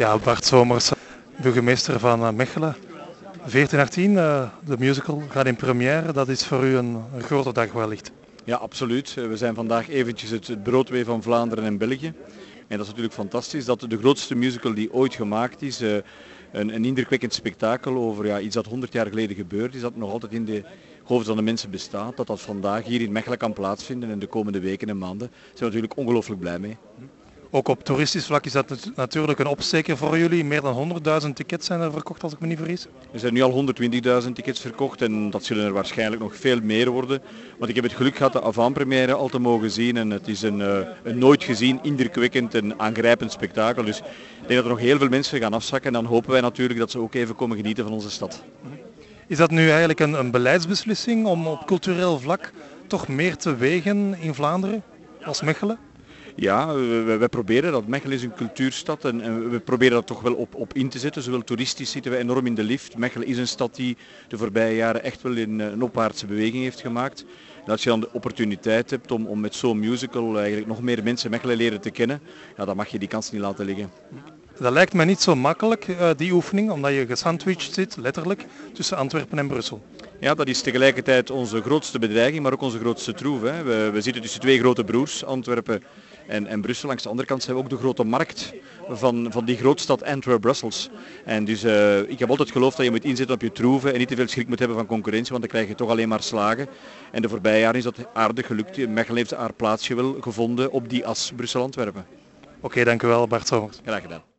Ja, Bart Somers, burgemeester van eh, Mechelen. 1418, uh, de musical gaat in première. Dat is voor u een, grote dag wellicht. Ja, absoluut. We zijn vandaag eventjes het broodwee van Vlaanderen en België. En dat is natuurlijk fantastisch dat de grootste musical die ooit gemaakt is, een, een indrukwekkend spektakel over ja, iets dat 100 jaar geleden gebeurd is, dat nog altijd in de hoofden van de mensen bestaat, dat dat vandaag hier in Mechelen kan plaatsvinden en de komende weken en maanden. Daar zijn we natuurlijk ongelooflijk blij mee. Ook op toeristisch vlak is dat natuurlijk een opsteker voor jullie. Meer dan 100.000 tickets zijn er verkocht als ik me niet vergis. Er zijn nu al 120.000 tickets verkocht en dat zullen er waarschijnlijk nog veel meer worden. Want ik heb het geluk gehad de avant-première al te mogen zien en het is een, een nooit gezien, indrukwekkend en aangrijpend spektakel. Dus ik denk dat er nog heel veel mensen gaan afzakken en dan hopen wij natuurlijk dat ze ook even komen genieten van onze stad. Is dat nu eigenlijk een, een beleidsbeslissing om op cultureel vlak toch meer te wegen in Vlaanderen als Mechelen? Ja, wij, proberen dat. Mechelen is een cultuurstad en, en, we proberen dat toch wel op, op in te zetten. Zowel toeristisch zitten we enorm in de lift. Mechelen is een stad die de voorbije jaren echt wel in een opwaartse beweging heeft gemaakt. En als je dan de opportuniteit hebt om, om met zo'n musical eigenlijk nog meer mensen Mechelen leren te kennen, ja, dan mag je die kans niet laten liggen. Dat lijkt me niet zo makkelijk, die oefening, omdat je gesandwiched zit, letterlijk, tussen Antwerpen en Brussel. Ja, dat is tegelijkertijd onze grootste bedreiging, maar ook onze grootste troef. Hè. We, we zitten tussen twee grote broers, Antwerpen en, en, Brussel. Langs de andere kant zijn we ook de grote markt van, van die grootstad Antwerp-Brussels. En dus uh, ik heb altijd geloofd dat je moet inzetten op je troeven en niet te veel schrik moet hebben van concurrentie, want dan krijg je toch alleen maar slagen. En de voorbije jaren is dat aardig gelukt. Mechelen heeft haar plaatsje wel gevonden op die as Brussel-Antwerpen. Oké, okay, dank u wel Bart Somers. Graag gedaan.